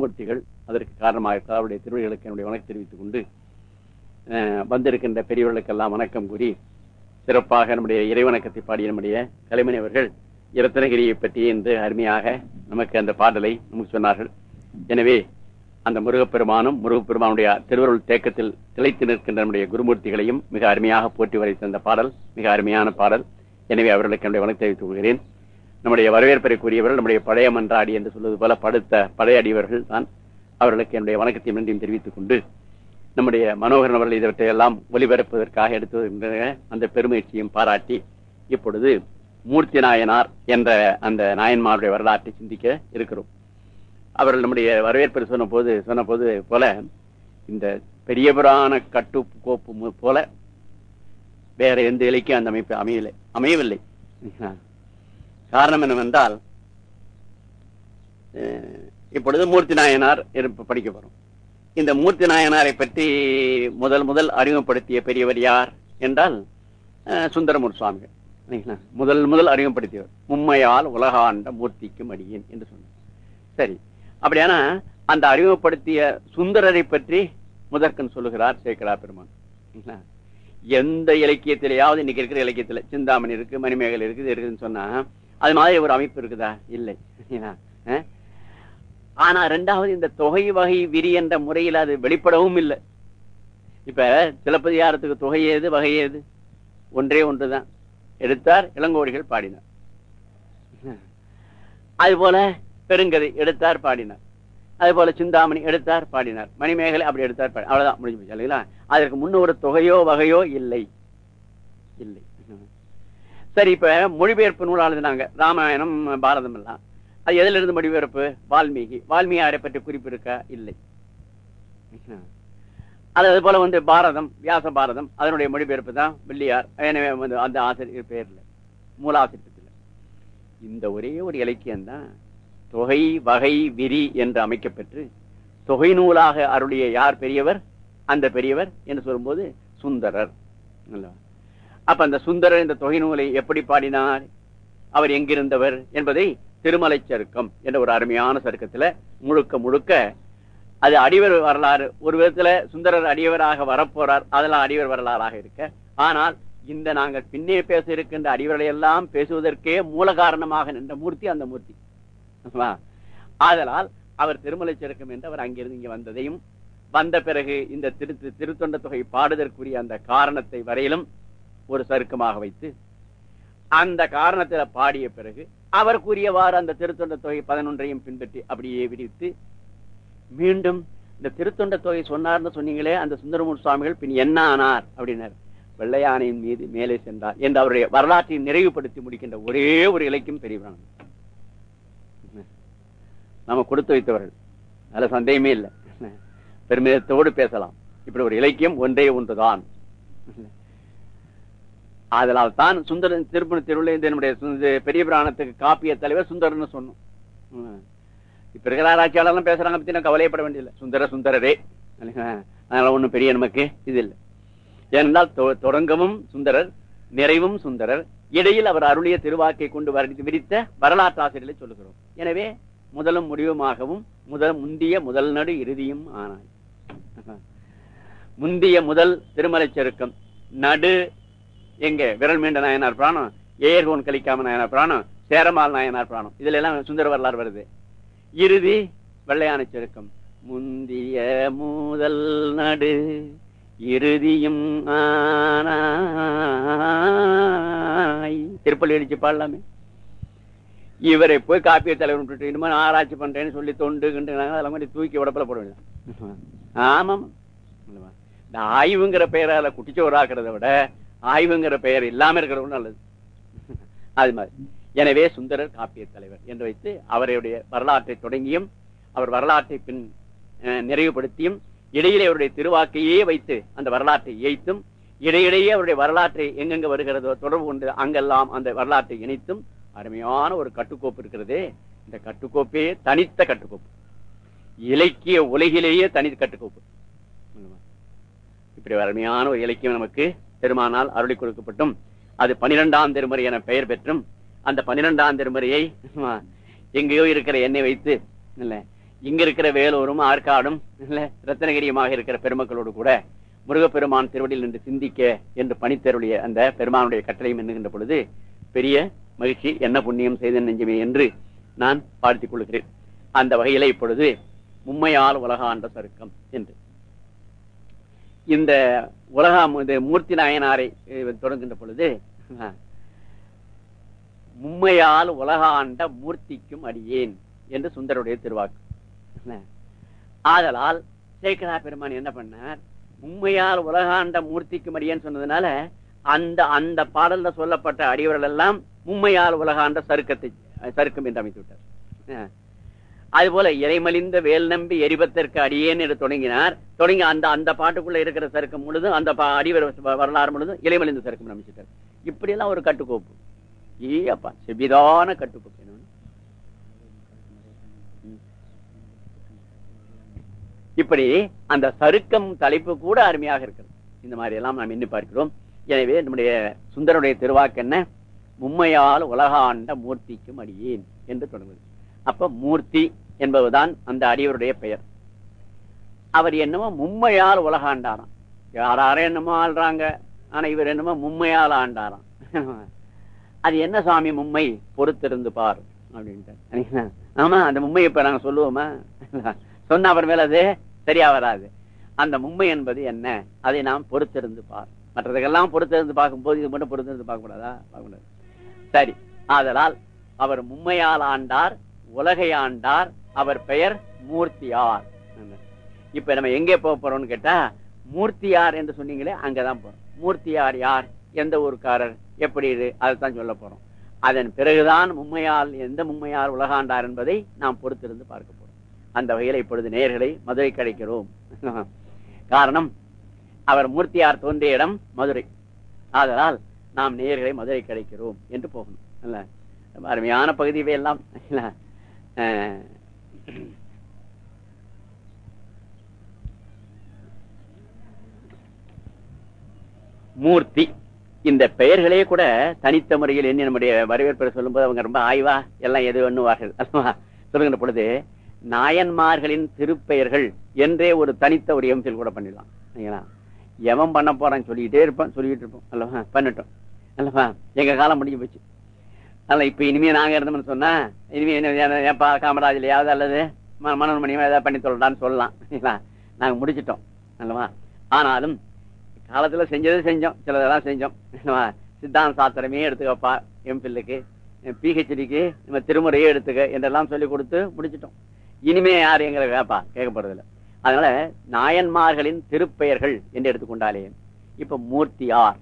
சுமூர்த்திகள் அதற்கு காரணமாக அவருடைய திருவிழிகளுக்கு என்னுடைய வணக்கம் தெரிவித்துக் கொண்டு வந்திருக்கின்ற பெரியவர்களுக்கெல்லாம் வணக்கம் கூறி சிறப்பாக நம்முடைய இறைவணக்கத்தை பாடிய நம்முடைய கலைமணி அவர்கள் இரத்தனகிரியை பற்றி என்று அருமையாக நமக்கு அந்த பாடலை நமக்கு சொன்னார்கள். எனவே அந்த முருகப்பெருமானும் முருகப்பெருமானுடைய திருவருள் தேக்கத்தில் திளைத்து நிற்கின்ற நம்முடைய குருமூர்த்திகளையும் மிக அருமையாக போற்றி வரைத்த அந்த பாடல் மிக அருமையான பாடல். எனவே அவர்களுக்கு என்னுடைய வணக்கம் தெரிவித்துக் கொள்கிறேன். நம்முடைய வரவேற்பறைக்குரியவர்கள் நம்முடைய பழைய மன்றாடி என்று சொல்வது போல படுத்த பழைய அடிவர்கள் தான் அவர்களுக்கு என்னுடைய வணக்கத்தையும் நன்றியும் தெரிவித்துக் கொண்டு நம்முடைய மனோகரன் அவர்கள் இவற்றை எல்லாம் ஒலிபரப்புவதற்காக எடுத்து அந்த பெருமுயற்சியும் பாராட்டி இப்பொழுது மூர்த்தி நாயனார் என்ற அந்த நாயன்மாருடைய வரலாற்றை சிந்திக்க இருக்கிறோம். அவர்கள் நம்முடைய வரவேற்பு சொன்ன போது சொன்ன போது போல இந்த பெரியவரான கட்டு கோப்பு போல வேற எந்த இலைக்கும் அந்த அமைப்பு அமையவில்லை அமையவில்லை. காரணம் என்னவென்றால் இப்பொழுது மூர்த்தி நாயனார் படிக்க போறோம் இந்த மூர்த்தி நாயனாரை பற்றி முதல் முதல் அறிமுகப்படுத்திய பெரியவர் யார் என்றால் சுந்தரமூர் சுவாமிகள். முதல் முதல் அறிமுகப்படுத்தியவர். மும்மையால் உலகாண்ட மூர்த்திக்கும் அடியேன் என்று சொன்னார். சரி. அப்படியானா அந்த அறிமுகப்படுத்திய சுந்தரரை பற்றி முதற்கன் சொல்லுகிறார் சேக்கரா பெருமான். எந்த இலக்கியத்திலேயாவது இன்னைக்கு இருக்கிற இலக்கியத்துல சிந்தாமணி இருக்கு மணிமேகல் இருக்குது இருக்குதுன்னு சொன்னா அது மாதிரி ஒரு அமைப்பு இருக்குதா? இல்லை. ஆனா ரெண்டாவது இந்த தொகை வகை விரி என்ற முறையில் அது வெளிப்படவும் இல்லை. இப்ப சிலப்பதிகாரத்துக்கு தொகை ஏது வகை ஏது? ஒன்றே ஒன்றுதான். எடுத்தார் இளங்கோடிகள் பாடினார். அது போல பெருங்கதை எடுத்தார் பாடினார். அது போல சிந்தாமணி எடுத்தார் பாடினார். மணிமேகலை அப்படி எடுத்தார் பாடி அவ்வளவுதான் முடிஞ்சு போச்சு இல்லைங்களா? அதற்கு முன்னொரு தொகையோ வகையோ இல்லை. இல்லை. சரி இப்ப மொழிபெயர்ப்பு நூல் எழுதினாங்க ராமாயணம் பாரதம் எல்லாம். அது எதுல இருந்து மொழிபெயர்ப்பு? வால்மீகி. வால்மீகி யாரை பற்றி குறிப்பு இருக்கா இல்லை. அது அது போல வந்து பாரதம் வியாச பாரதம் அதனுடைய மொழிபெயர்ப்பு தான் வெள்ளியார். எனவே வந்து அந்த ஆசிரியர் பேர்ல மூலாசிரியத்தில் இந்த ஒரே ஒரு இலக்கியம் தான் தொகை வகை விரி என்று அமைக்கப்பெற்று தொகை நூலாக அருளிய யார் பெரியவர்? அந்த பெரியவர் என்று சொல்லும்போது சுந்தரர். அல்லவா? அப்ப அந்த சுந்தரர் இந்த தொகை நூலை எப்படி பாடினார்? அவர் எங்கிருந்தவர் என்பதை திருமலை சருக்கம் என்ற ஒரு அருமையான சருக்கத்துல முழுக்க முழுக்க அது அடிவர் வரலாறு. ஒரு விதத்துல சுந்தரர் அடியவராக வரப்போறார் அதெல்லாம் அடிவர் வரலாறாக இருக்க. ஆனால் இந்த நாங்கள் பின்னே பேச இருக்கின்ற அடிவர்களை எல்லாம் பேசுவதற்கே மூல காரணமாக நின்ற மூர்த்தி அந்த மூர்த்தி. ஆதலால் அவர் திருமலை சருக்கம் என்று அவர் அங்கிருந்து இங்க வந்ததையும் வந்த பிறகு இந்த திரு திருத்தொண்ட தொகை பாடுதற்குரிய அந்த காரணத்தை வரையிலும் ஒரு சருக்கமாக வைத்து அந்த காரணத்துல பாடிய பிறகு அவர் கூறியவாறு அந்த திருத்தொண்ட தொகை பதினொன்றையும் பின்பற்றி அப்படியே விரித்து மீண்டும் இந்த திருத்தொண்ட தொகை சொன்னார்னு சொன்னீங்களே அந்த சுந்தரமூர் சுவாமிகள் பின் என்ன ஆனார் அப்படின்னார். வெள்ளையானையின் மீது மேலே சென்றார் என்று அவருடைய வரலாற்றை நிறைவுபடுத்தி முடிக்கின்ற ஒரே ஒரு இலக்கியம் பெரியவரான நாம கொடுத்து வைத்தவர்கள். நல்ல சந்தேகமே இல்லை. பெருமிதத்தோடு பேசலாம். இப்படி ஒரு இலக்கியம் ஒன்றே ஒன்றுதான். அதனால் தான் சுந்தரன் திருப்பணி திருவிழந்தனுடைய பெரிய பிராணத்துக்கு காப்பிய தலைவர் சுந்தரன் சொன்னோம். இப்ப இருக்கிற ஆராய்ச்சியாளர்லாம் பேசுறாங்க பத்தி நான் கவலையப்பட வேண்டியதில்லை. சுந்தர சுந்தரரே. அதனால ஒண்ணும் பெரிய நமக்கு இது இல்லை ஏனென்றால் தொ- தொடங்கமும் சுந்தரர் நிறைவும் சுந்தரர் இடையில் அவர் அருளிய திருவாக்கை கொண்டு வரி- விரித்த வரலாற்று ஆசிரியர்களை சொல்லுகிறோம். எனவே முதலும் முடிவுமாகவும் முதல் முந்திய முதல் நடு இறுதியும் ஆனாய் முந்திய முதல் திருமலை செருக்கம் நடு எங்க? விரல் மீண்ட நாயனார் பிராணம் ஏர்கோன் கலிக்காம நாயனார் பிராணம் சேரமால் நாயனார் பிராணம். இதுல எல்லாம் சுந்தர வரலாறு வருது. இறுதி வெள்ளையான செருக்கம். முந்திய முதல் நடு இறுதியும் திருப்பள்ளி அடிச்சு பாடலாமே. இவரை போய் காப்பிய தலைவர் விட்டுட்டு இனிமே நான் ஆராய்ச்சி பண்றேன்னு சொல்லி தொண்டு கிண்டு அதெல்லாம் மாதிரி தூக்கி உடப்பில் போட வேண்டியது ஆமாம். இந்த ஆய்வுங்கிற பெயரால குட்டிச்சோறாக்குறத விட ஆய்வுங்கிற பெயர் இல்லாம இருக்கிறது நல்லது. அது மாதிரி. எனவே சுந்தரர் காப்பிய தலைவர் என்று வைத்து அவருடைய வரலாற்றை தொடங்கியும் அவர் வரலாற்றை பின் அஹ், நிறைவுபடுத்தியும் இடையிலே அவருடைய திருவாக்கையே வைத்து அந்த வரலாற்றை இயைத்தும் இடையிடையே அவருடைய வரலாற்றை எங்கெங்க வருகிறதோ தொடர்பு கொண்டு அங்கெல்லாம் அந்த வரலாற்றை இணைத்தும் அருமையான ஒரு கட்டுக்கோப்பு இருக்கிறதே. இந்த கட்டுக்கோப்பே தனித்த கட்டுக்கோப்பு. இலக்கிய உலகிலேயே தனி கட்டுக்கோப்பு. இப்படி அருமையான ஒரு இலக்கியம் நமக்கு பெருமானால் அருளி கொடுக்கப்பட்டும். அது பனிரெண்டாம் திருமுறை என பெயர் பெற்றும் அந்த பனிரெண்டாம் திருமுறையை எங்கேயோ இருக்கிற எண்ணெய் வைத்து இல்ல இங்க இருக்கிற வேலூரும் ஆற்காடும் இல்ல ரத்னகிரியுமாக இருக்கிற பெருமக்களோடு கூட முருகப்பெருமான் திருவடியில் நின்று சிந்திக்க என்று பணித்தருடைய அந்த பெருமானுடைய கட்டளையும் எண்ணுகின்ற பொழுது பெரிய மகிழ்ச்சி என்ன புண்ணியம் செய்த நெஞ்சுமே என்று நான் வாழ்த்திக் கொள்கிறேன். அந்த வகையில இப்பொழுது மும்மையால் உலகாண்ட சருக்கம் என்று. இந்த உலகம் இந்த மூர்த்தி நாயனாரை தொடங்குகின்ற பொழுது மும்மையால் உலகாண்ட மூர்த்திக்கும் அடியேன் என்று சுந்தருடைய திருவாக்கு. ஆதலால் சேகரா பெருமான் என்ன பண்ணார்? உண்மையால் உலகாண்ட மூர்த்திக்கும் அடியேன்னு சொன்னதுனால அந்த அந்த பாடல்ல சொல்லப்பட்ட அடியவர்கள் எல்லாம் உண்மையால் உலகாண்ட சருக்கத்தை சருக்கம் என்று அமைத்து விட்டார். அதுபோல இறைமலிந்த வேல் நம்பி எரிபத்திற்கு அடியேன் என்று தொடங்கினார். தொடங்கி அந்த அந்த பாட்டுக்குள்ள இருக்கிற சருக்கம் முழுதும் அந்த அடி வரலாறு முழுதும் இறைமலிந்த சருக்கம் அமைச்சிட்டார். இப்படி எல்லாம் ஒரு கட்டுக்கோப்பு. ஏப்பா செவிதான கட்டுக்கோப்பு இப்படி அந்த சருக்கம் தலைப்பு கூட அருமையாக இருக்கிறது. இந்த மாதிரி எல்லாம் நாம் எண்ணி பார்க்கிறோம். எனவே நம்முடைய சுந்தருடைய திருவாக்கு என்ன? மும்மையால் உலகாண்ட மூர்த்திக்கும் அடியேன் என்று தொடங்குது அப்ப மூர்த்தி என்பதுதான் அந்த அடியவருடைய பெயர். அவர் என்னமோ மும்மையால் உலகாண்டாராம். யாராரும் என்னமோ ஆள்றாங்க. ஆனா இவர் என்னமோ மும்மையால் ஆண்டாராம். அது என்ன சாமி மும்மை? பொறுத்திருந்து பார் அப்படின்ட்டு ஆமா அந்த மும்மை இப்ப நாங்க சொல்லுவோமா? சொன்ன அவர் மேல அது சரியா வராது. அந்த மும்மை என்பது என்ன? அதை நாம் பொறுத்திருந்து பார். மற்றதுக்கெல்லாம் பொறுத்திருந்து பார்க்கும்போது இது மட்டும் பொறுத்திருந்து பார்க்க கூடாதா பார்க்க கூடாது சரி ஆதலால் அவர் மும்மையால் ஆண்டார் உலகை ஆண்டார் அவர் பெயர் மூர்த்தியார். இப்ப நம்ம எங்கே போக போறோம்னு கேட்டா மூர்த்தியார் என்று சொன்னீங்களே அங்கதான் போறோம். மூர்த்தியார் யார்? எந்த ஊருக்காரர்? எப்படி இது? அதைத்தான் சொல்ல போறோம். அதன் பிறகுதான் மும்மையால் எந்த மும்மையார் உலகாண்டார் என்பதை நாம் பொறுத்திருந்து பார்க்க போறோம். அந்த வகையில் இப்பொழுது நேர்களை மதுரை கிடைக்கிறோம் காரணம் அவர் மூர்த்தியார் தோன்றிய இடம் மதுரை. ஆதலால் நாம் நேர்களை மதுரை கிடைக்கிறோம் என்று போகணும். இல்ல அருமையான பகுதியவே எல்லாம் இல்லை? மூர்த்தி இந்த பெயர்களே கூட தனித்த முறையில் என்ன நம்முடைய வரவேற்பை சொல்லும்போது அவங்க ரொம்ப ஆய்வா எல்லாம் எது ஒண்ணுவார்கள் அல்லவா சொல்லுகின்ற பொழுது நாயன்மார்களின் திருப்பெயர்கள் என்றே ஒரு தனித்த ஒரு எம்சில் கூட பண்ணிடலாம். சரிங்களா? எவன் பண்ண போறான்னு சொல்லிக்கிட்டே இருப்பான் சொல்லிக்கிட்டு இருப்போம். அல்லவா? பண்ணட்டும். அல்லவா? எங்க காலம் முடிஞ்சு போச்சு. அல்ல இப்ப இனிமே நாங்க இருந்தோம்னு சொன்னா இனிமே என்ன ஏப்பா காமராஜ்லயாவது அல்லது ம- மனோன்மணியமா ஏதாவது பண்ணி சொல்லலாம்னு சொல்லலாம். இல்லைங்களா? நாங்க முடிச்சிட்டோம். அல்லவா? ஆனாலும் காலத்துல செஞ்சதை செஞ்சோம் சிலதெல்லாம் செஞ்சோம். என்னவா சித்தாந்த சாஸ்திரமே எடுத்துக்கப்பா எம்பில்லுக்கு பிஹெச்டிக்கு நம்ம திருமுறையே எடுத்துக்க என்றெல்லாம் சொல்லி கொடுத்து முடிச்சிட்டோம். இனிமே யார் எங்களை கேப்பா? கேட்கப்படுறதில்ல. அதனால நாயன்மார்களின் திருப்பெயர்கள் என்று எடுத்துக்கொண்டாலே இப்ப மூர்த்தியார்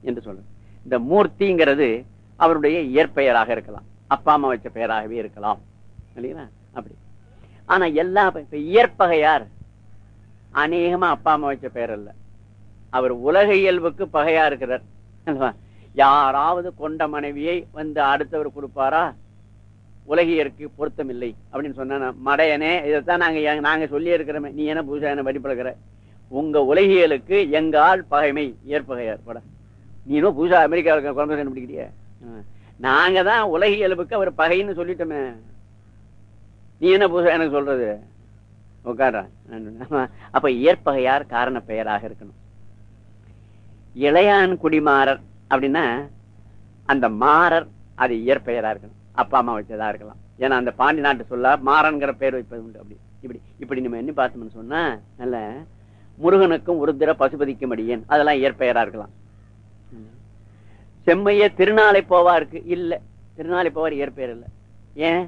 என்று சொல்றோம் இந்த மூர்த்திங்கிறது அவருடைய இயற்பெயராக இருக்கலாம். அப்பா அம்மா வச்ச பெயராகவே இருக்கலாம். இல்லைங்களா? அப்படி. ஆனா எல்லா இப்ப இயற்பகையார் அநேகமா அப்பா அம்மா வச்ச பெயர் அல்ல. அவர் உலக இயல்புக்கு பகையா இருக்கிறார். யாராவது கொண்ட மனைவியை வந்து அடுத்தவர் கொடுப்பாரா? உலகியருக்கு பொருத்தம் இல்லை அப்படின்னு சொன்னா மடையனே இதைத்தான் நாங்க நாங்க சொல்லி இருக்கிறோமே நீ என்ன புதுசா என்ன வழிபடுகிற உங்க உலகியலுக்கு எங்கால் பகைமை ஏற்பகையார் கூட நீனும் பூஜா புதுசா அமெரிக்கா இருக்க குழந்தை கண்டுபிடிக்கிறிய. நாங்க தான் உலகியலுக்கு அவர் பகைன்னு சொல்லிட்டோமே. நீ என்ன புதுசா எனக்கு சொல்றது? உட்கார அப்ப இயற்பகையார் காரண பெயராக இருக்கணும். இளையான் குடிமாறர் அப்படின்னா அந்த மாறர் அது இயற்பெயரா இருக்கணும். அப்பா அம்மா வச்சதா இருக்கலாம். ஏன்னா அந்த பாண்டி நாட்டு சொல்ல மாறன்கிற பெயர் வைப்பது உண்டு. அப்படி இப்படி இப்படி நம்ம என்ன பார்த்தோம்னு சொன்னா நல்ல முருகனுக்கும் உருத்திர பசுபதிக்கும் அடியேன். அதெல்லாம் இயற்பெயரா இருக்கலாம். செம்மைய திருநாளை போவா இருக்கு இல்ல திருநாளை போவார் இயற்பெயர் இல்ல. ஏன்?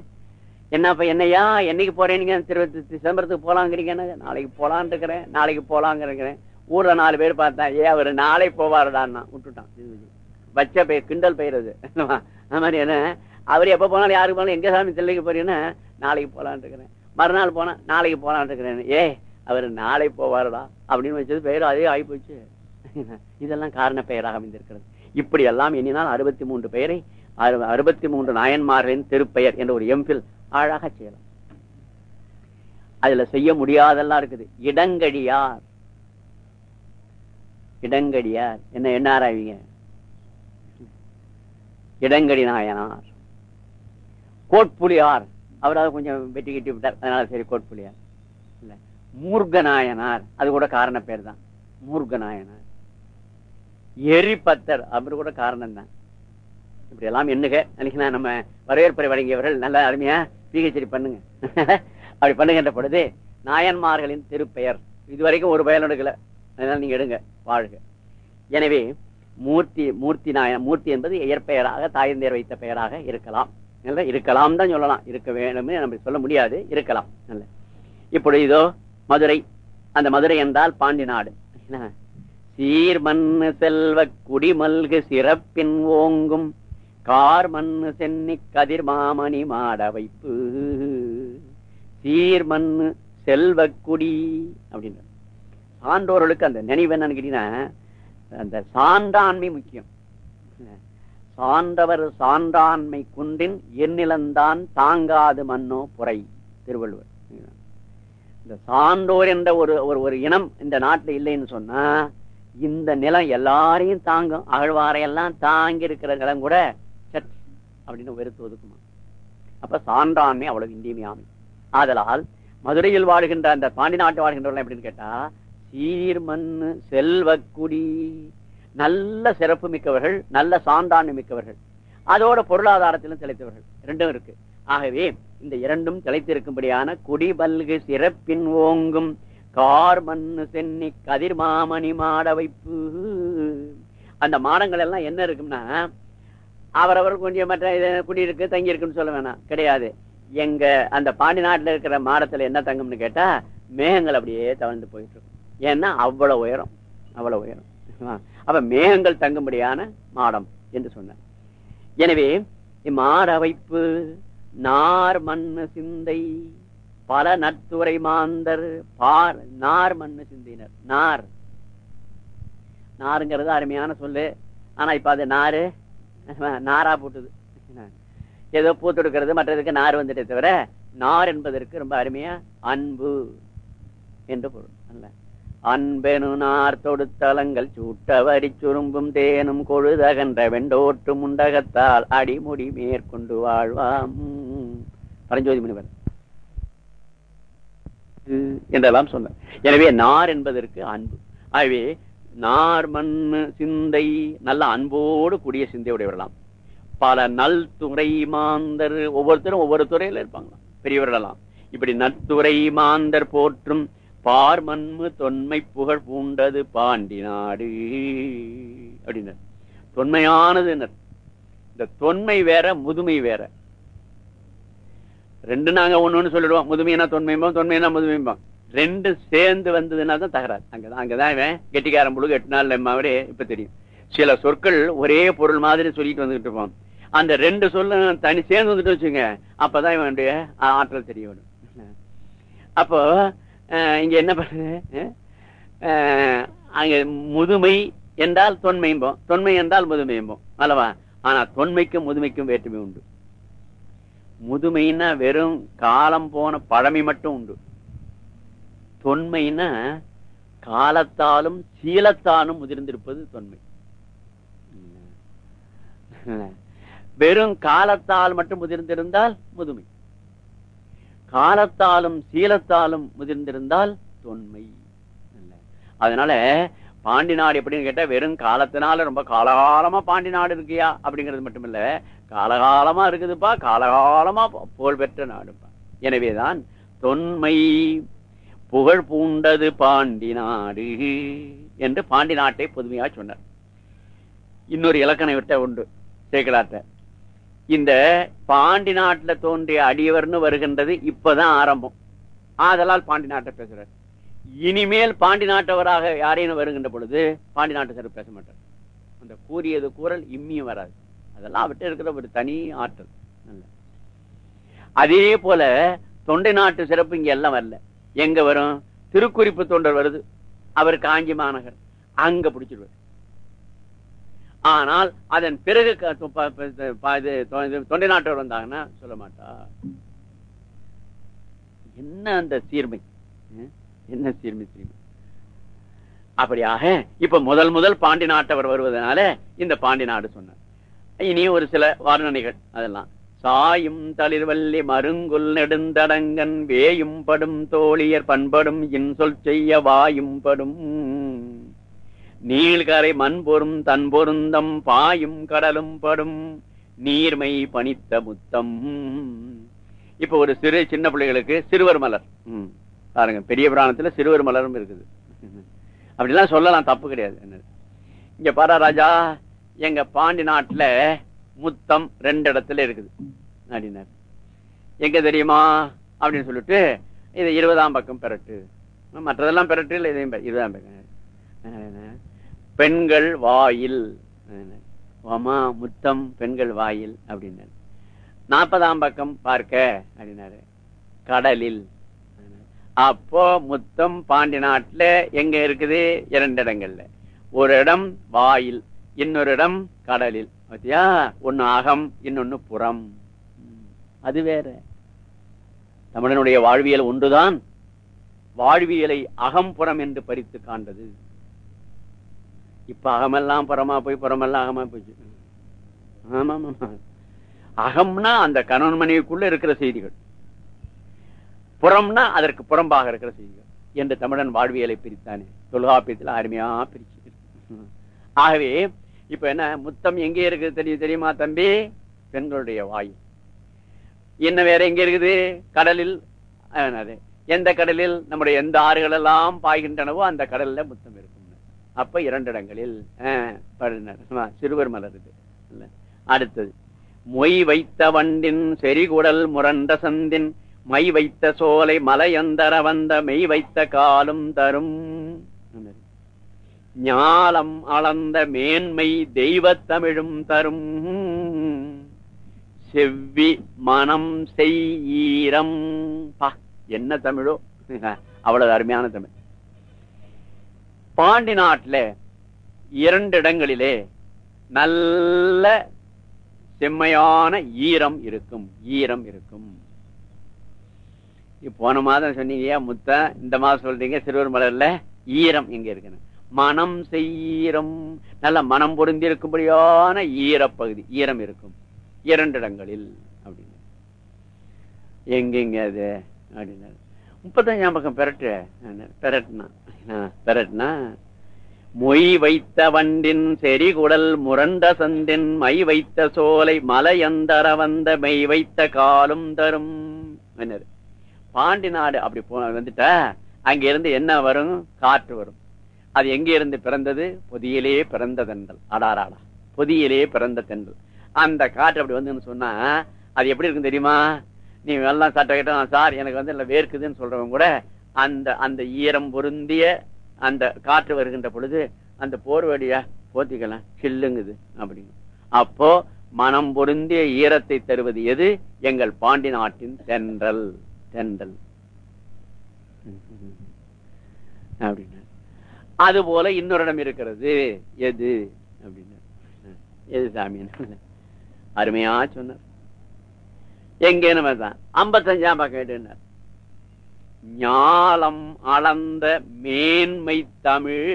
என்னப்பா என்னையா? என்னைக்கு போறேன் திரு சிதம்பரத்துக்கு போலாங்கிறீங்க நாளைக்கு போலான் இருக்கிறேன் நாளைக்கு போலாங்கிறேன் ஊர்ல நாலு பேர் பார்த்தேன் ஏன் அவரு நாளை போவாருடான்னா விட்டுட்டான் வச்ச பெயர் கிண்டல் பெயர் அது. மாதிரி என்ன? அவர் எப்ப போனாலும் யாருக்கு போனாலும் எங்க சாமி தில்லைக்கு போறீங்கன்னா நாளைக்கு போலான்னு இருக்கிறேன் மறுநாள் போனா நாளைக்கு போலான்னு இருக்கிறேன் ஏ அவர் நாளை போவாருடா அப்படின்னு வச்சது பெயர் அதே ஆகி போச்சு இதெல்லாம் காரண பெயராக அமைந்திருக்கிறது. இப்படி எல்லாம் எண்ணினால் அறுபத்தி மூன்று பெயரை அறுபத்தி மூன்று நாயன்மார்களின் திருப்பெயர் என்ற ஒரு எம்பில் அழகாக செய்யலாம் அதுல செய்ய முடியாதெல்லாம் இருக்குது. இடங்கடியார். இடங்கடியார். என்ன என்ன ஆராய்வீங்க? இடங்கடி நாயனார். கோட்புலியார். அவராவது கொஞ்சம் வெட்டி கட்டி விட்டார். அதனால சரி கோட்புலியார். இல்ல மூர்கநாயனார் அது கூட காரண பேர் தான் மூர்கநாயனார் எரிபத்தர் அப்படின்னு கூட காரணம் தான். இப்படி எல்லாம் என்னங்க நம்ம வரவேற்புரை வழங்கியவர்கள் நல்ல அருமையா பிஹெச்டி பண்ணுங்க. அப்படி பண்ணுகின்ற பொழுது நாயன்மார்களின் திருப்பெயர். இதுவரைக்கும் ஒரு பயன் எடுக்கல. அதனால நீங்க எடுங்க. வாழ்க. எனவே மூர்த்தி மூர்த்தி நாய மூர்த்தி என்பது இயற்பெயராக தாயந்தேர் வைத்த பெயராக இருக்கலாம். இருக்கலாம் தான் சொல்லலாம். இருக்க வேணும்னு நம்ம சொல்ல முடியாது. இருக்கலாம். நல்ல. இதோ மதுரை. அந்த மதுரை என்றால் பாண்டி நாடு. என்ன? சீர் மண்ணு செல்வ குடிமல்கு சிறப்பின் ஓங்கும். கார் மண்ணு சென்னி கதிர் மாமணி மாட வைப்பு. சீர் மண்ணு செல்வ குடி அப்படின்ற சான்றோர்களுக்கு அந்த நினைவு என்னன்னு கேட்டீங்கன்னா அந்த சான்றாண்மை முக்கியம். சான்றவர் சான்றாண்மை குன்றின் எண்ணிலந்தான் தாங்காது மண்ணோ புரை திருவள்ளுவர். இந்த சான்றோர் என்ற ஒரு ஒரு ஒரு இனம் இந்த நாட்டில் இல்லைன்னு சொன்னா இந்த நிலம் எல்லாரையும் தாங்கும் அகழ்வாரையெல்லாம் தாங்கி இருக்கிற நிலம் கூட சட் அப்படின்னு வெறுத்து ஒதுக்குமா? அப்ப சான்றாண்மை அவ்வளவு இன்றியமையாமை ஆதலால் மதுரையில் வாழ்கின்ற அந்த பாண்டி நாட்டு வாழ்கின்றவர்கள் எப்படின்னு கேட்டா சீர் மண்ணு செல்வக்குடி நல்ல சிறப்பு மிக்கவர்கள் நல்ல சான்றாண்மை மிக்கவர்கள். அதோட பொருளாதாரத்திலும் திளைத்தவர்கள். ரெண்டும் இருக்கு. ஆகவே இந்த இரண்டும் திளைத்திருக்கும்படியான குடிபல்கு சிறப்பின் ஓங்கும் கார் மண்ணு சென்னி கதிர் மாமணி மாட வைப்பு. அந்த மாடங்கள் எல்லாம் என்ன இருக்கும்னா அவரவர் கொஞ்சம் மற்ற குடியிருக்கு தங்கி இருக்குன்னு சொல்ல வேணாம். கிடையாது. எங்க அந்த பாண்டி நாட்டுல இருக்கிற மாடத்துல என்ன தங்கும்னு கேட்டா மேகங்கள் அப்படியே தவழ்ந்து போயிட்டு இருக்கும் ஏன்னா அவ்வளவு உயரம். அவ்வளவு உயரம். அப்ப மேகங்கள் தங்கும்படியான மாடம் என்று சொன்னார். எனவே இம்மாட வைப்பு நார் மண்ணு சிந்தை பல நற்துறை மாந்தர் பார் நார் மண்ணு சிந்தினர். நார். நாருங்கிறது அருமையான சொல்லு. ஆனா இப்ப அது நாரு. நாரா போட்டுது. ஏதோ பூத்தொடுக்கிறது மற்றதுக்கு நார் வந்துட்டே தவிர நார் என்பதற்கு ரொம்ப அருமையா அன்பு என்று பொருள். அல்ல. அன்பெனு நார் தொடுத்தலங்கள் சூட்டவரி சுரும்பும் தேனும் கொழுதகன்ற வெண்டோட்டு முண்டகத்தால் அடிமுடி மேற்கொண்டு வாழ்வாம். பரஞ்சோதி முனிவர். என்றெல்லாம் சொன்னார். எனவே நார் என்பதற்கு அன்பு. ஆகவே நார் மண் சிந்தை நல்ல அன்போடு கூடிய சிந்தை பல நல் துறை மாந்தர் ஒவ்வொருத்தரும் ஒவ்வொரு துறையில இருப்பாங்களாம். பெரியவர்களெல்லாம். இப்படி நற்துறை மாந்தர் போற்றும் பார்மன்மு தொன்மை புகழ் பூண்டது பாண்டி நாடு. அப்படின்னார். தொன்மையானது இந்த தொன்மை வேற முதுமை வேற. ரெண்டு நாங்க ஒண்ணுன்னு சொல்லிடுவோம். முதுமையினா தொன்மையும்போம் தொன்மையினா முதுமையும்போம் ரெண்டு சேர்ந்து வந்ததுன்னா தான் தகராறு. அங்கதான் அங்கதான் இவன் கெட்டிக்காரன் புழுகு எட்டு நாள் மாதிரி இப்ப தெரியும். சில சொற்கள் ஒரே பொருள் மாதிரி சொல்லிட்டு வந்துகிட்டு இருப்போம் அந்த ரெண்டு சொல்ல தனி சேர்ந்து வந்துட்டு வச்சுங்க அப்பதான் இவனுடைய ஆற்றல் தெரிய வரும். அப்போ இங்க என்ன பண்ணுது? அங்க முதுமை என்றால் தொன்மையும்போம் தொன்மை என்றால் முதுமையும்போம் அல்லவா? ஆனா தொன்மைக்கும் முதுமைக்கும் வேற்றுமை உண்டு. முதுமைன்னா வெறும் காலம் போன பழமை மட்டும் உண்டு. தொன்மைன்னா காலத்தாலும் சீலத்தாலும் முதிர்ந்திருப்பது தொன்மை. வெறும் காலத்தால் மட்டும் முதிர்ந்திருந்தால் முதுமை. காலத்தாலும் சீலத்தாலும் முதிர்ந்திருந்தால் தொன்மை. அதனால பாண்டி நாடு எப்படின்னு கேட்டா வெறும் காலத்தினால ரொம்ப காலகாலமா பாண்டி நாடு இருக்கியா அப்படிங்கிறது மட்டும் இல்ல காலகாலமா இருக்குதுப்பா காலகாலமா புகழ் பெற்ற நாடுப்பா. எனவேதான் தொன்மை புகழ் பூண்டது பாண்டி நாடு என்று பாண்டி நாட்டை புதுமையா சொன்னார். இன்னொரு இலக்கணை விட்ட உண்டு சேக்கலாட்ட இந்த பாண்டி நாட்டுல தோன்றிய அடியவர்னு வருகின்றது இப்பதான் ஆரம்பம். ஆதலால் பாண்டி நாட்டை பேசுறார். இனிமேல் பாண்டி நாட்டவராக யாரையும் வருகின்ற பொழுது பாண்டி நாட்டு பேச மாட்டார். அந்த கூறியது கூறல் இம்மியும் வராது. அதெல்லாம் அவர்கிட்ட இருக்கிற ஒரு தனி ஆற்றல். அதே போல தொண்டை நாட்டு சிறப்பு இங்க எல்லாம் வரல. எங்க வரும்? திருக்குறிப்பு தொண்டர் வருது. அவர் காஞ்சி மாநகர். அங்க பிடிச்சிருவார். ஆனால் அதன் பிறகு தொண்டை நாட்டவர் வந்தாங்கன்னா சொல்ல மாட்டா. என்ன அந்த சீர்மை? என்ன சீர்மை சீர்மை? அப்படியாக இப்ப முதல் முதல் பாண்டி நாட்டவர் வருவதனால இந்த பாண்டி நாடு சொன்னார். இனி ஒரு சில வர்ணனைகள் அதெல்லாம். சாயும் தளிர்வல்லி மருங்குல் நெடுந்தடங்கன் வேயும் படும் தோழியர் பண்படும் இன்சொல் செய்ய வாயும் படும். நீள்கரை மண் பொரும் தன் பொருந்தம் பாயும் கடலும் படும். நீர்மை பணித்த முத்தம். இப்ப ஒரு சிறு சின்ன பிள்ளைகளுக்கு சிறுவர் மலர். பாருங்க பெரிய புராணத்துல சிறுவர் மலரும் இருக்குது. அப்படிலாம் சொல்லலாம் தப்பு கிடையாது. என்ன? இங்க பாரா ராஜா எங்க பாண்டி நாட்டுல முத்தம் ரெண்டு இடத்துல இருக்குது. அப்படின்னாரு எங்க தெரியுமா? அப்படின்னு சொல்லிட்டு இது இருபதாம் பக்கம் பெறட்டு மற்றதெல்லாம் பெறட்டு இல்லை இதையும் இதுதான் இருபதாம் பக்கம். பெண்கள் வாயில். ஆமா முத்தம் பெண்கள் வாயில் அப்படின்னாரு. நாற்பதாம் பக்கம் பார்க்க அப்படின்னாரு. கடலில். அப்போ முத்தம் பாண்டி நாட்டுல எங்க இருக்குது? இரண்டு இடங்கள்ல. ஒரு இடம் வாயில். இன்னொரு இடம் கடலில். பாத்தியா? ஒன்னு அகம் இன்னொன்னு புறம். அது வேற. தமிழனுடைய வாழ்வியல் ஒன்றுதான். வாழ்வியலை அகம்புறம் என்று பறித்து காண்டது இப்ப அகமெல்லாம் புறமா போய் புறமெல்லாம் அகமா போச்சு. ஆமா ஆமா அகம்னா அந்த கணவன் மனைவிக்குள்ள இருக்கிற செய்திகள். புறம்னா அதற்கு புறம்பாக இருக்கிற செய்திகள். என்று தமிழன் வாழ்வியலை பிரித்தானே. தொல்காப்பியத்தில் அருமையா பிரிச்சு. ஆகவே இப்ப என்ன முத்தம் எங்கே இருக்குது தெரியும் தெரியுமா தம்பி? பெண்களுடைய வாயு. என்ன வேற எங்க இருக்குது? கடலில் எந்த கடலில்? நம்முடைய எந்த ஆறுகள் எல்லாம் பாய்கின்றனவோ அந்த கடல்ல முத்தம் இருக்கும். அப்ப இரண்டு இடங்களில் சிறுவர் மலருது அடுத்தது. மொய் வைத்த வண்டின் செறிகுடல் முரண்ட சந்தின் மை வைத்த சோலை மலையந்தர வந்த மெய் வைத்த காலும் தரும். ஞாலம் அளந்த மேன்மை தெய்வத்தமிழும் தரும். செவ்வி மனம் செய்யீரம் பா என்ன தமிழோ? அவ்வளவு அருமையான தமிழ். பாண்டி நாட்டுல இரண்டு இடங்களிலே நல்ல செம்மையான ஈரம் இருக்கும் ஈரம் இருக்கும். போன மாதம் சொன்னீங்க முத்த இந்த மாதம் சொல்றீங்க சிறுவர் மலர்ல ஈரம் எங்க இருக்குன்னு? மனம் செய்யீரம். நல்ல மனம் பொருந்தி இருக்கும்படியான ஈரப்பகுதி ஈரம் இருக்கும். இரண்டு இடங்களில் அப்படின்னு எங்கெங்க அது? அப்படின்னாரு. முப்பத்தஞ்சு ஞாபகம் பெரட்டு பெரட்னா பெரட்னா மொய் வைத்த வண்டின் செறிகுடல் முரண்ட சந்தின் மை வைத்த சோலை மலையந்தர வந்த மெய் வைத்த காலும் தரும். பாண்டி நாடு அப்படி போ வந்துட்டா அங்க இருந்து என்ன வரும்? காற்று வரும். அது எங்கே இருந்து பிறந்தது? பொதியிலே பிறந்த தென்றல். அடாராடா பொதியிலே பிறந்த தென்றல். அந்த காற்று அப்படி வந்து சொன்னா அது எப்படி இருக்கும் தெரியுமா? நீ எல்லாம் சட்டை கேட்டா சார் எனக்கு வந்து இல்லை வேர்க்குதுன்னு சொல்றவங்க கூட அந்த அந்த ஈரம் பொருந்திய அந்த காற்று வருகின்ற பொழுது அந்த போர்வடியா போத்திக்கலாம் சில்லுங்குது அப்படின்னு. அப்போ மனம் பொருந்திய ஈரத்தை தருவது எது? எங்கள் பாண்டி நாட்டின் தென்றல். தென்றல். அப்படின்னா. அது போல இன்னொரு இடம் இருக்கிறது. எது? அப்படின்னு. எது சாமி? அருமையா சொன்னார். எங்கேன்னு பார்த்தா ஐம்பத்தஞ்சாம் பக்கம் கேட்டுனார் ஞாலம் அளந்த மேன்மை தமிழ்.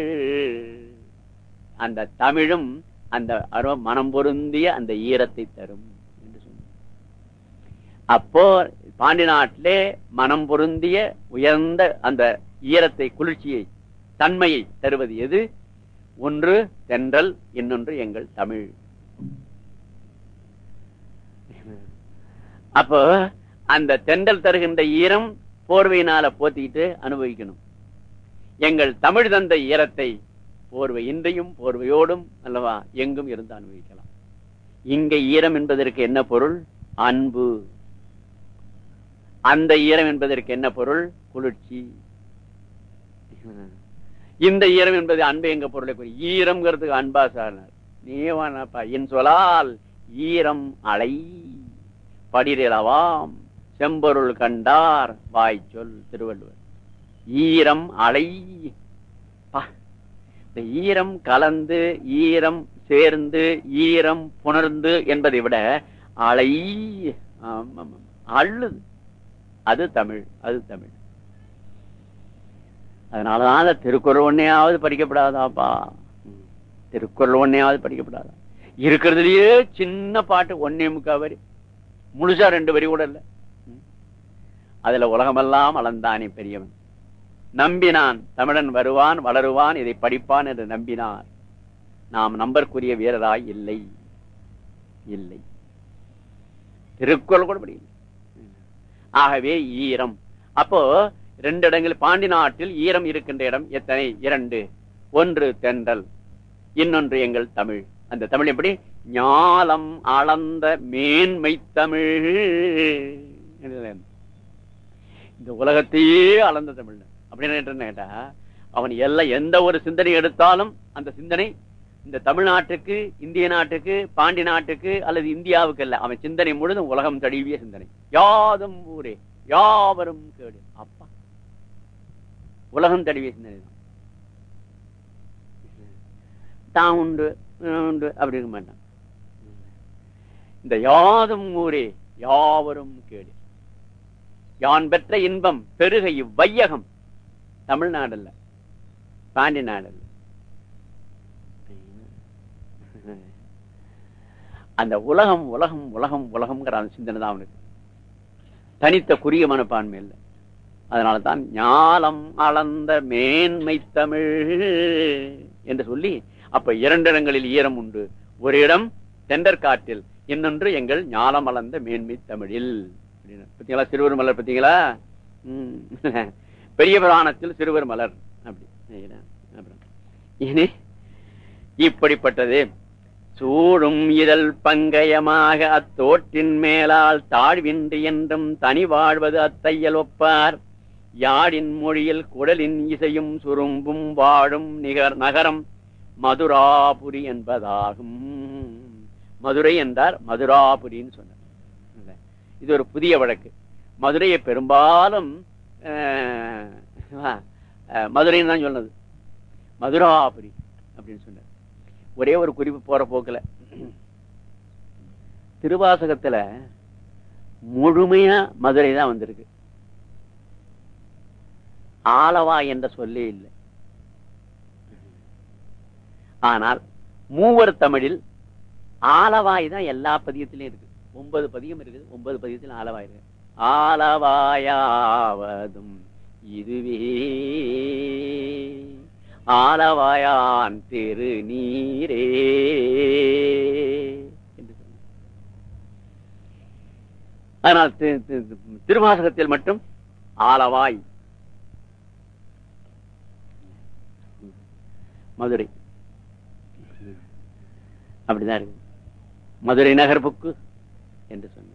அந்த தமிழும் அந்த அருவ மனம் பொருந்திய அந்த ஈரத்தை தரும் என்று சொன்னார். அப்போ பாண்டி நாட்டிலே மனம் பொருந்திய உயர்ந்த அந்த ஈரத்தை குளிர்ச்சியை தன்மையை தருவது எது? ஒன்று தென்றல் இன்னொன்று எங்கள் தமிழ். அப்போ அந்த தென்றல் தருகின்ற ஈரம் போர்வையினால போத்திக்கிட்டு அனுபவிக்கணும். எங்கள் தமிழ் தந்த ஈரத்தை போர்வை இன்றையும் போர்வையோடும் அல்லவா எங்கும் இருந்து அனுபவிக்கலாம். இங்க ஈரம் என்பதற்கு என்ன பொருள்? அன்பு. அந்த ஈரம் என்பதற்கு என்ன பொருள்? குளிர்ச்சி. இந்த ஈரம் என்பது அன்பு எங்க பொருளை குறி ஈரம்ங்கிறதுக்கு அன்பா சார்னார் நீவானப்பா என் சொலால் ஈரம் அலை. படிரலவாம் செம்பொருள் கண்டார் வாய் சொல் திருவள்ளுவர். ஈரம் அலை. இந்த ஈரம் கலந்து ஈரம் சேர்ந்து ஈரம் புணர்ந்து என்பதை விட அலை ஆமாம், அள்ளுது அது தமிழ் அது தமிழ். அதனாலதான் அந்த திருக்குறள் ஒன்னையாவது படிக்கப்படாதாப்பா. திருக்குறள் ஒன்னையாவது படிக்கப்படாதா. இருக்கிறதுலயே சின்ன பாட்டு ஒன்னே முக்கா வரி. முழுசா ரெண்டு வரி கூட இல்ல. அதுல உலகமெல்லாம் அளந்தானே பெரியவன். நம்பினான் தமிழன் வருவான் வளருவான் இதை படிப்பான் என்று நம்பினார். நாம் நம்பற்குரிய வீரராய் இல்லை. இல்லை. திருக்குறள் கூட படிக்கல. ஆகவே ஈரம். அப்போ ரெண்டு இடங்கள் பாண்டி நாட்டில் ஈரம் இருக்கின்ற இடம் எத்தனை? இரண்டு. ஒன்று தென்றல் இன்னொன்று எங்கள் தமிழ். அந்த தமிழ் எப்படி? ஞாலம் அளந்த மேன்மை தமிழ். இந்த உலகத்தையே அளந்த தமிழ். அப்படின்னு கேட்டா அவன் எல்லாம் எந்த ஒரு சிந்தனை எடுத்தாலும் அந்த சிந்தனை இந்த தமிழ்நாட்டுக்கு இந்திய நாட்டுக்கு பாண்டி நாட்டுக்கு அல்லது இந்தியாவுக்கு அல்ல. அவன் சிந்தனை முழுதும் உலகம் தழுவிய சிந்தனை. யாதும் ஊரே யாவரும் கேடு. உலகம் தழுவிய சிந்தனை தான் தான் உண்டு உண்டு அப்படி இருக்க மாட்டான். இந்த யாதும் ஊரே யாவரும் கேடு. யான் பெற்ற இன்பம் பெருக இவ்வையகம். தமிழ்நாடு பாண்டி நாடல்ல அந்த உலகம் உலகம் உலகம் உலகம்ங்கிற அந்த சிந்தனை தான் அவனுக்கு. தனித்த குறிய மனப்பான்மை இல்லை. அதனால தான் ஞாலம் அளந்த மேன்மை தமிழ் என்று சொல்லி அப்ப இரண்டு இடங்களில் ஈரம் உண்டு. ஒரு இடம் தெண்டற்காட்டில் இன்னொன்று எங்கள் ஞாலம் அளந்த மேன்மை தமிழில். பார்த்தீங்களா பாத்தீங்களா? சிறுவர் மலர் பாத்தீங்களா? உம். பெரிய புராணத்தில் சிறுவர் மலர் அப்படி இனி இப்படிப்பட்டது. சூடும் இதழ் பங்கயமாக அத்தோற்றின் மேலால் தாழ்வின்றி என்றும் தனி வாழ்வது அத்தையல் ஒப்பார். யாழின் மொழியில் குடலின் இசையும் சுரும்பும் வாழும் நிகர் நகரம் மதுராபுரி என்பதாகும். மதுரை என்றார் மதுராபுரின்னு சொன்னார். இது ஒரு புதிய வழக்கு. மதுரையை பெரும்பாலும் மதுரைன்னு தான் சொன்னது. மதுராபுரி அப்படின்னு சொன்னார். ஒரே ஒரு குறிப்பு போற போக்கில். திருவாசகத்துல முழுமையா மதுரை தான் வந்திருக்கு. ஆளவா என்ற சொல்லே இல்லை. ஆனால் மூவர் தமிழில் ஆலவாய் தான் எல்லா பதியத்திலும் இருக்கு. ஒன்பது பதியம் இருக்குது ஒன்பது பதியத்தில் ஆலவாய் இருக்கு. ஆலவாயாவதும் இதுவே. ஆலவாயான் திரு நீரே என்று திருவாசகத்தில் மட்டும் ஆலவாய் மதுரை. அப்படிதான் இருக்கு. மதுரை நகர்புக்கு என்று சொன்னார்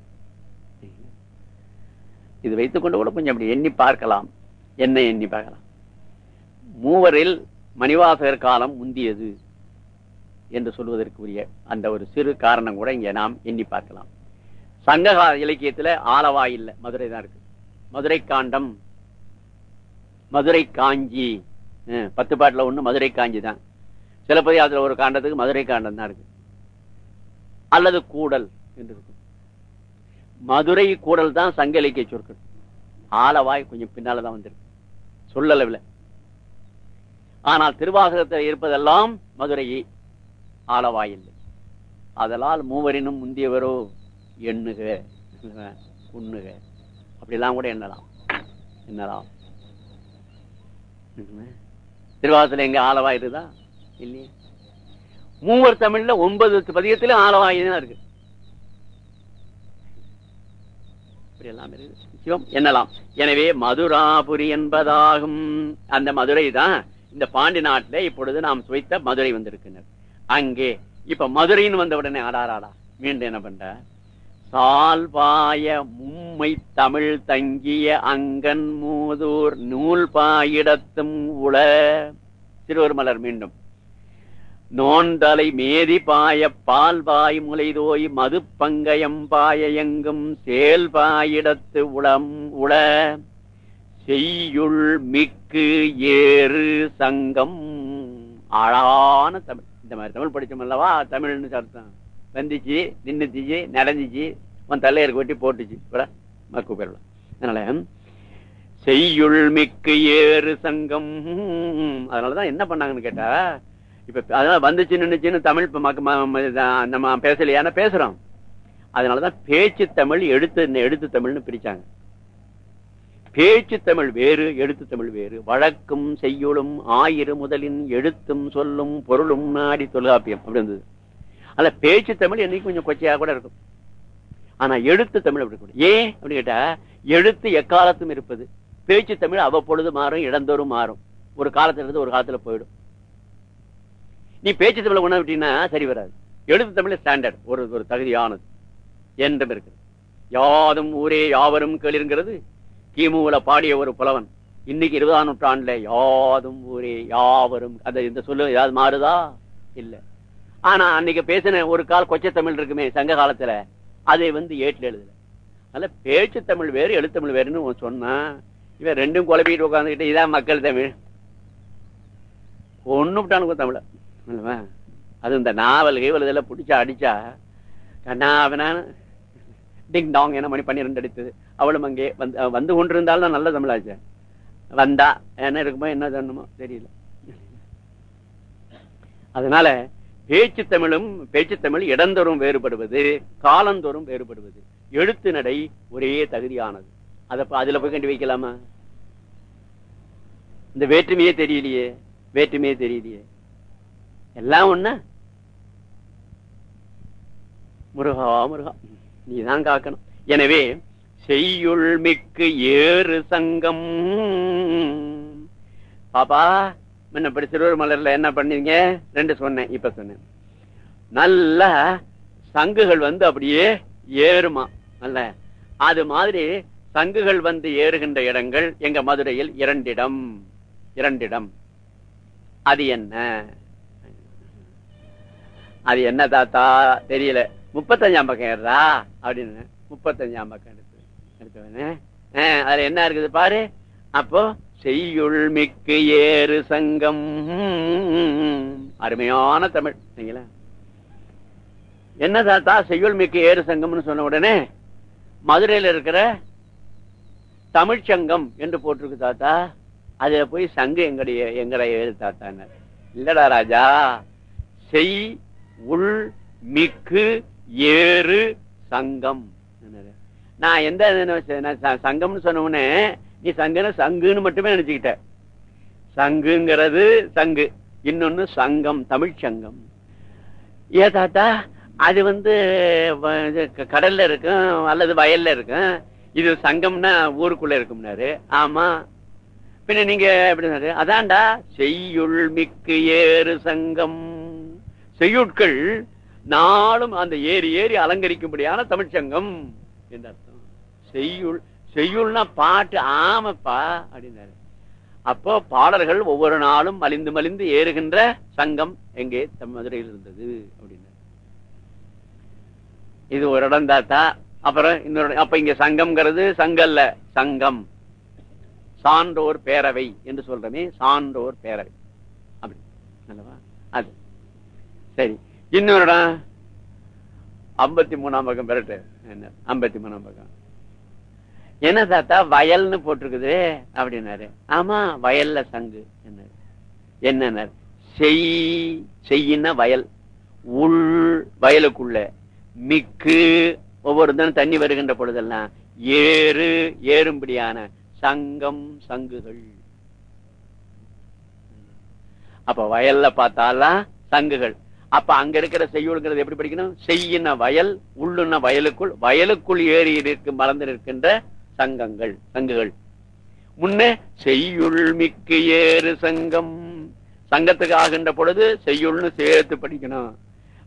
இது வைத்துக் கொண்டு கூட கொஞ்சம் அப்படி எண்ணி பார்க்கலாம். என்ன எண்ணி பார்க்கலாம். மூவரில் மணிவாசகர் காலம் முந்தியது என்று சொல்வதற்குரிய அந்த ஒரு சிறு காரணம் கூட இங்க நாம் எண்ணி பார்க்கலாம். சங்ககால இலக்கியத்துல ஆலவாய் இல்ல. மதுரை தான் இருக்கு. மதுரை காண்டம் மதுரை காஞ்சி பத்து பாட்டுல ஒண்ணு மதுரை காஞ்சி தான். சிலப்பதி அதுல ஒரு காண்டத்துக்கு மதுரை காண்டம் தான் இருக்கு. அல்லது கூடல் என்று இருக்கும். மதுரை கூடல் தான் சங்க இலக்கிய சொற்கள். ஆலவாய் கொஞ்சம் பின்னாலதான் வந்திருக்கு. சொல்லளவில் ஆனால் திருவாசகத்தில் இருப்பதெல்லாம் மதுரையை ஆலவாய் இல்லை. அதனால் மூவரினும் முந்தியவரோ எண்ணுக உண்ணுக. அப்படிலாம் கூட எண்ணலாம். என்னலாம் திருவாசல எங்க ஆலவாய் இல்லையா. இல்லையே மூவர் தமிழ்ல ஒன்பது பதிகத்திலும் ஆலவாய் இருக்கு. இப்படி எல்லாம் இருக்கு. சிவம் என்னலாம்? எனவே மதுராபுரி என்பதாகும். அந்த மதுரை தான் இந்த பாண்டி நாட்டில இப்பொழுது நாம் சுவைத்த மதுரை வந்திருக்கின்றனர் அங்கே இப்ப மதுரைன்னு வந்த உடனே ஆடாராடா மீண்டும் என்ன பண்ற? சால்வாய மும்மை தமிழ் தங்கிய அங்கன் மூதூர் நூல் பாயிடத்தும் உள. சிறுவர் மலர் மீண்டும். நோந்தலை மேதி பாய பால் பாய் முளைதோய் மது பங்கயம் பாய எங்கும் சேல் பாயிடத்து உளம் உள. செய்யுள் மிக்கு ஏறு சங்கம். அழகான தமிழ். இந்த மாதிரி தமிழ் படித்தோம் அல்லவா? தமிழ்னு சர்த்தம். வந்துச்சு நின்றுச்சு நடந்துச்சு உன் தலையர் வெட்டி போட்டுச்சு. மக்கு பெறலாம் அதனால செய்யுள் மிக்கு ஏறு சங்கம். அதனாலதான் என்ன பண்ணாங்கன்னு கேட்டா இப்ப அதனால வந்துச்சு நின்றுச்சுன்னு தமிழ் இப்ப மக்க- நம்ம ம- இத- நம்ம பேசலையான பேசுறோம்? அதனாலதான் பேச்சு தமிழ் எடுத்து எடுத்து தமிழ்னு பிரிச்சாங்க. பேச்சு தமிழ் வேறு எழுத்து தமிழ் வேறு. வழக்கும் செய்யுளும் ஆயிரம் முதலின் எழுத்தும் சொல்லும் பொருளும் நாடி தொல்காப்பியம். அப்படி இருந்தது. அல்ல பேச்சு தமிழ் என்னைக்கு கொஞ்சம் கொச்சையா கூட இருக்கும். ஆனா எழுத்து தமிழ் அப்படி கூட. ஏன் அப்படின்னு கேட்டா எழுத்து எக்காலத்தும் இருப்பது. பேச்சு தமிழ் அவ்வப்பொழுது மாறும் இடந்தோறும் மாறும். ஒரு காலத்துல இருந்து ஒரு காலத்துல போயிடும். நீ பேச்சு தமிழ் உணவு அப்படின்னா சரி வராது. எழுத்து தமிழ் ஸ்டாண்டர்ட் ஒரு ஒரு தகுதியானது. என்றும் இருக்கு யாதும் ஊரே யாவரும் கேளிருங்கிறது. கிமுல பாடிய ஒரு புலவன். இன்னைக்கு இருபதாம் நூற்றாண்டுல யாதும் ஊரே யாவரும் அந்த இந்த சொல்லு ஏதாவது மாறுதா? இல்ல. ஆனா அன்னைக்கு பேசின ஒரு கால் கொச்சை தமிழ் இருக்குமே சங்க காலத்துல. அதை வந்து ஏற்று எழுதல. அதனால பேச்சு தமிழ் வேறு எழுத்தமிழ் வேறுன்னு சொன்னா இவன் ரெண்டும் குழப்பிட்டு உட்காந்துக்கிட்டு இதான் மக்கள் தமிழ். ஒண்ணு விட்டானுங்க தமிழ. இல்லவா? அது இந்த நாவல் கீவல் இதெல்லாம் பிடிச்சா அடிச்சா கண்ணா அவனான டிங் டாங் என்ன மணி பன்னிரெண்டு அடித்தது. அவளும் அங்கே வந்து வந்து கொண்டிருந்தாலும் நல்ல தமிழாச்சு. வந்தா என்ன இருக்குமோ என்ன தரணுமோ தெரியல. அதனால பேச்சு தமிழும் பேச்சு தமிழ் இடந்தோறும் வேறுபடுவது காலந்தோறும் வேறுபடுவது. எழுத்து நடை ஒரே தகுதியானது. அதை அதுல போய் கண்டு வைக்கலாமா இந்த வேற்றுமையே தெரியலையே. வேற்றுமையே தெரியலையே. எல்லாம் ஒண்ணு? முருகா முருகா நீதான் காக்கணும். எனவே செய்யுள் மிக்கு ஏறு சங்கம். பாப்பா முன்னப்படி சிறுவர் மலர்ல என்ன பண்ணீங்க? ரெண்டு சொன்னேன் இப்ப சொன்னேன். நல்ல சங்குகள் வந்து அப்படியே ஏறுமா நல்ல. அது மாதிரி சங்குகள் வந்து ஏறுகின்ற இடங்கள் எங்க மதுரையில் இரண்டிடம் இரண்டிடம். அது என்ன? அது என்ன தாத்தா? தெரியல. முப்பத்தஞ்சாம் பக்கம் ஏறுதா? அப்படின்னு முப்பத்தஞ்சாம் பக்கம் எடுத்து எடுத்தவனே ஆஹ், அதுல என்ன இருக்குது பாரு? அப்போ செய்யுள் மிக்கு ஏறு சங்கம். அருமையான தமிழ் சரிங்களா என்ன தாத்தா செய்யுள் மிக்கு ஏறு சங்கம்னு சொன்ன உடனே மதுரையில இருக்கிற தமிழ்ச்சங்கம் என்று போட்டிருக்கு தாத்தா. அதுல போய் சங்கு எங்கடைய எங்கட ஏறு தாத்தான்னு இல்லடா ராஜா செய் உள் மிக்கு ஏறு சங்கம். நான் எந்த இது சங்கம்னு சொன்ன உடனே நீ சங்குன்னு சங்குன்னு மட்டுமே நினைச்சுக்கிட்ட. சங்குங்கிறது சங்கு. இன்னொன்னு சங்கம் தமிழ் சங்கம். ஏ தாத்தா அது வந்து கடல்ல இருக்கும் அல்லது வயல்ல இருக்கும். இது சங்கம்னா ஊருக்குள்ள இருக்கும்னாரு. ஆமா. பின்ன நீங்க எப்படினாரு அதான்டா செய்யுள் மிக்கு ஏறு சங்கம். செய்யுட்கள் நாளும் அந்த ஏறி ஏறி அலங்கரிக்கும்படியான தமிழ்ச்சங்கம் என்று அர்த்தம்? செய்யுள். செய்யுள்னா பாட்டு ஆமப்பா அப்படின்னாரு. அப்போ பாடல்கள் ஒவ்வொரு நாளும் மலிந்து மலிந்து ஏறுகின்ற சங்கம் எங்கே? மதுரையில் இருந்தது அப்படின்னாரு. இது ஒரு இடம் தாத்தா. அப்புறம் இன்னொரு அப்ப இங்க சங்கம்ங்கிறது சங்கல்ல சங்கம். சான்றோர் பேரவை என்று சொல்றமே சான்றோர் பேரவை. அப்படி அல்லவா? அது. சரி இன்னொரு இடம். ஐம்பத்தி மூணாம் பக்கம் பெறட்டு என்ன? ஐம்பத்தி மூணாம் பக்கம். என்ன தாத்தா வயல்னு போட்டிருக்குது அப்படின்னாரு. ஆமா வயல்ல சங்கு என்ன என்ன செய் செய்யின வயல். உள் வயலுக்குள்ள. மிக்கு ஒவ்வொரு தினம் தண்ணி வருகின்ற பொழுதெல்லாம் ஏறு ஏறும்படியான சங்கம் சங்குகள். அப்ப வயல்ல பார்த்தாலாம் சங்குகள். அப்ப அங்க இருக்கிற செய்யுள்ங்கிறது எப்படி படிக்கணும்? செய்யின வயல் உள்ளுன வயலுக்குள். வயலுக்குள் ஏறி இருக்கும் மறந்து நிற்கின்ற சங்கங்கள் சங்குகள். முன்ன செய்யுள் மிக்கு ஏறு சங்கம். சங்கத்துக்கு ஆகின்ற பொழுது செய்யுள்னு சேர்த்து படிக்கணும்.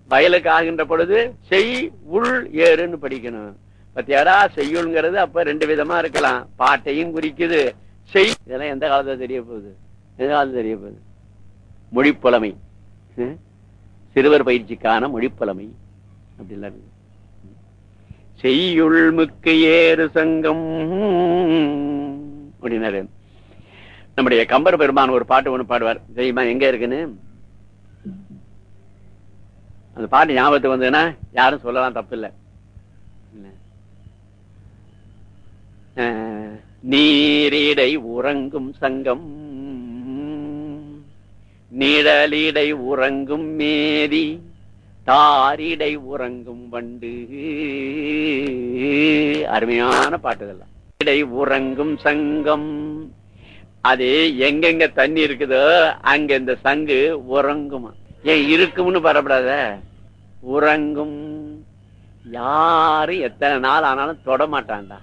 வயலுக்கு ஆகின்ற பொழுது செய் உள் ஏறுன்னு படிக்கணும். பத்தியாரா செய்யுள்ங்கிறது அப்ப ரெண்டு விதமா இருக்கலாம். பாட்டையும் குறிக்குது. செய் இதெல்லாம் எந்த காலத்துல தெரிய போகுது? எந்த காலத்துல தெரிய போகுது? மொழிப்புலமை ஹம்? சிறுவர் பயிற்சிக்கான மொழிப்புலமை அப்படி எல்லாம் இருக்கு. செய்யுள் மிக்கு ஏறு சங்கம். அப்படின்னாரு. நம்முடைய கம்பர் பெருமான் ஒரு பாட்டு ஒண்ணு பாடுவார். தெரியுமா எங்க இருக்குன்னு? அந்த பாட்டு ஞாபகத்துக்கு வந்ததுன்னா யாரும் சொல்லலாம் தப்பு இல்ல நீரிடை உறங்கும் சங்கம். நிழலிடை உறங்கும் மேரி தாரிடை உறங்கும் வண்டு. அருமையான பாட்டுதெல்லாம் இடை உறங்கும் சங்கம். அது எங்கெங்க தண்ணி இருக்குதோ அங்க இந்த சங்கு உறங்குமா? ஏன் இருக்கும்னு பரப்படாத. உறங்கும். யாரும் எத்தனை நாள் ஆனாலும் தொட மாட்டான்டா.